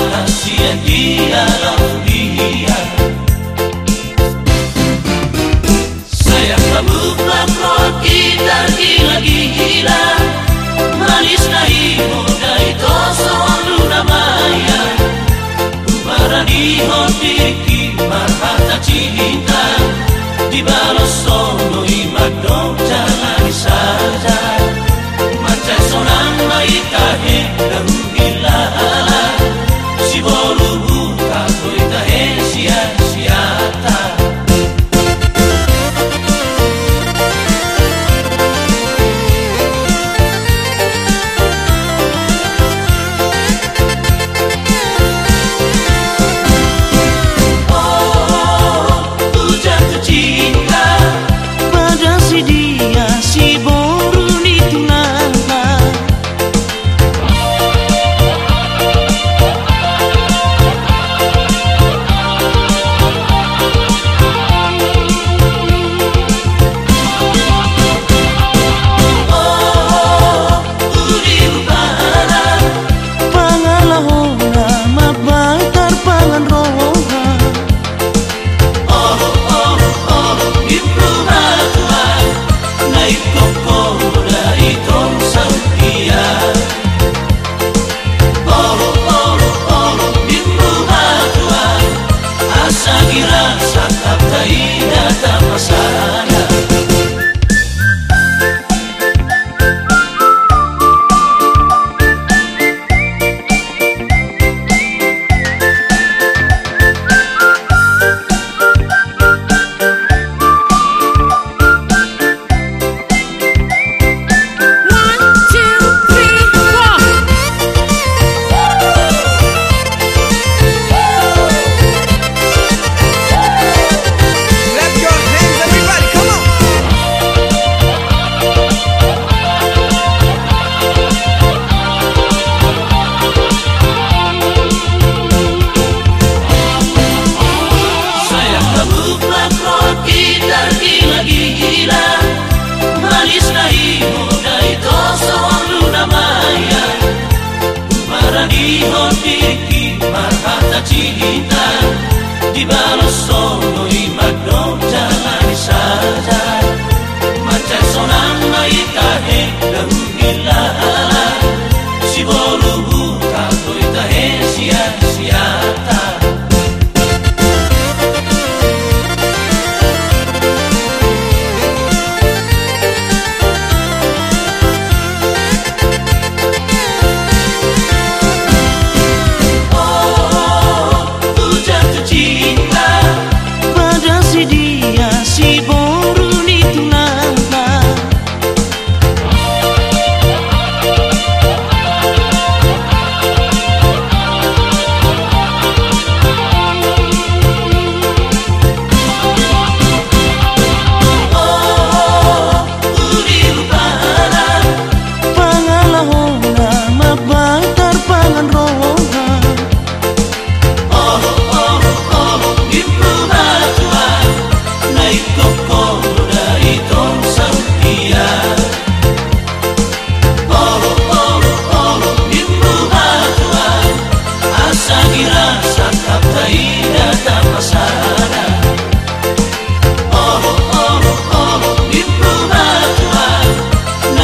rahasia di dalam dia. Saya tabuklah roh kita gila-gila Manis naimu dari toso luna maya. Ubarani hodiki marhata cinta. Di balas solo imadong